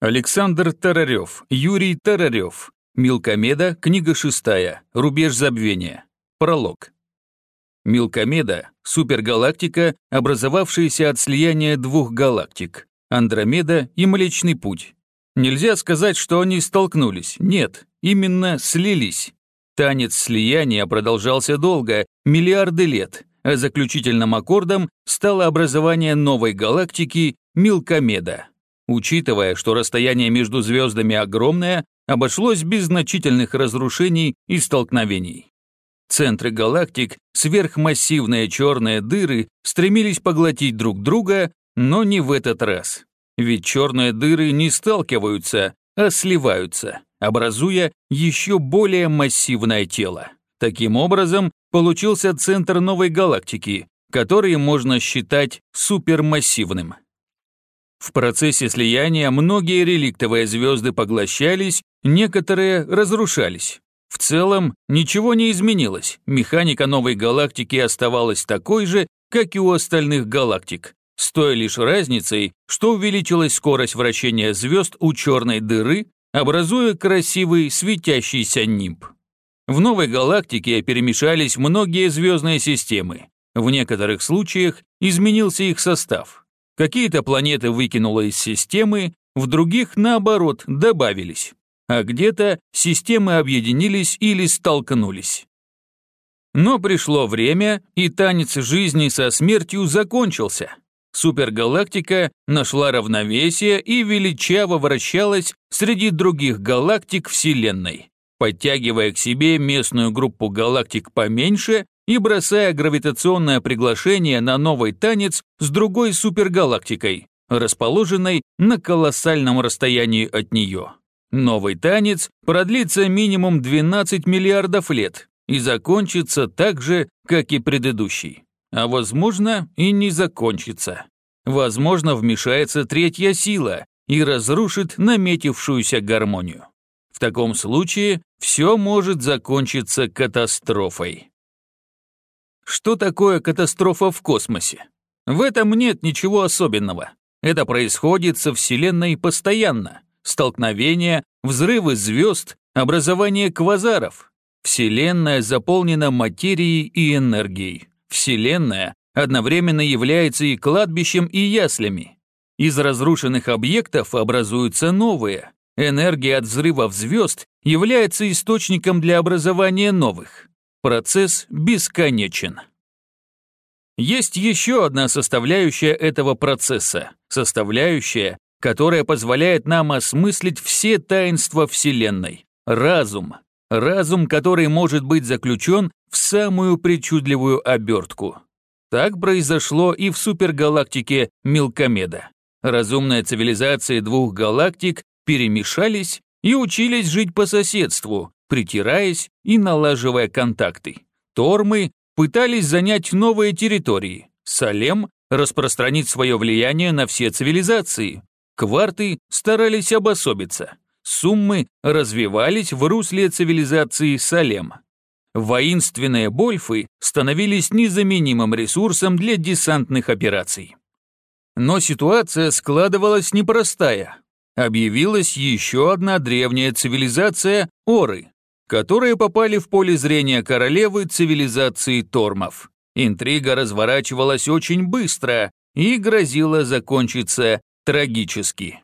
Александр Тарарев, Юрий Тарарев. Милкомеда, книга шестая, рубеж забвения. Пролог. Милкомеда – супергалактика, образовавшаяся от слияния двух галактик – Андромеда и Млечный Путь. Нельзя сказать, что они столкнулись, нет, именно слились. Танец слияния продолжался долго, миллиарды лет, а заключительным аккордом стало образование новой галактики Милкомеда. Учитывая, что расстояние между звездами огромное, обошлось без значительных разрушений и столкновений. Центры галактик, сверхмассивные черные дыры, стремились поглотить друг друга, но не в этот раз. Ведь черные дыры не сталкиваются, а сливаются, образуя еще более массивное тело. Таким образом, получился центр новой галактики, который можно считать супермассивным. В процессе слияния многие реликтовые звезды поглощались, некоторые разрушались. В целом, ничего не изменилось, механика новой галактики оставалась такой же, как и у остальных галактик, с той лишь разницей, что увеличилась скорость вращения звезд у черной дыры, образуя красивый светящийся нимб. В новой галактике перемешались многие звездные системы. В некоторых случаях изменился их состав. Какие-то планеты выкинуло из системы, в других, наоборот, добавились. А где-то системы объединились или столкнулись. Но пришло время, и танец жизни со смертью закончился. Супергалактика нашла равновесие и величаво вращалась среди других галактик Вселенной, подтягивая к себе местную группу галактик поменьше и бросая гравитационное приглашение на новый танец с другой супергалактикой, расположенной на колоссальном расстоянии от нее. Новый танец продлится минимум 12 миллиардов лет и закончится так же, как и предыдущий. А возможно, и не закончится. Возможно, вмешается третья сила и разрушит наметившуюся гармонию. В таком случае все может закончиться катастрофой. Что такое катастрофа в космосе? В этом нет ничего особенного. Это происходит со Вселенной постоянно. Столкновения, взрывы звезд, образование квазаров. Вселенная заполнена материей и энергией. Вселенная одновременно является и кладбищем, и яслями. Из разрушенных объектов образуются новые. Энергия от взрывов звезд является источником для образования новых. Процесс бесконечен. Есть еще одна составляющая этого процесса, составляющая, которая позволяет нам осмыслить все таинства Вселенной – разум. Разум, который может быть заключен в самую причудливую обертку. Так произошло и в супергалактике Милкомеда. Разумные цивилизации двух галактик перемешались и учились жить по соседству, притираясь и налаживая контакты. Тормы пытались занять новые территории. Салем распространить свое влияние на все цивилизации. Кварты старались обособиться. Суммы развивались в русле цивилизации Салем. Воинственные больфы становились незаменимым ресурсом для десантных операций. Но ситуация складывалась непростая. Объявилась еще одна древняя цивилизация – Оры, которые попали в поле зрения королевы цивилизации Тормов. Интрига разворачивалась очень быстро и грозила закончиться трагически.